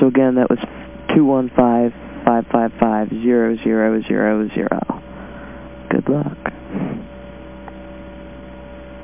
So again, that was 215-555-0000. Good luck.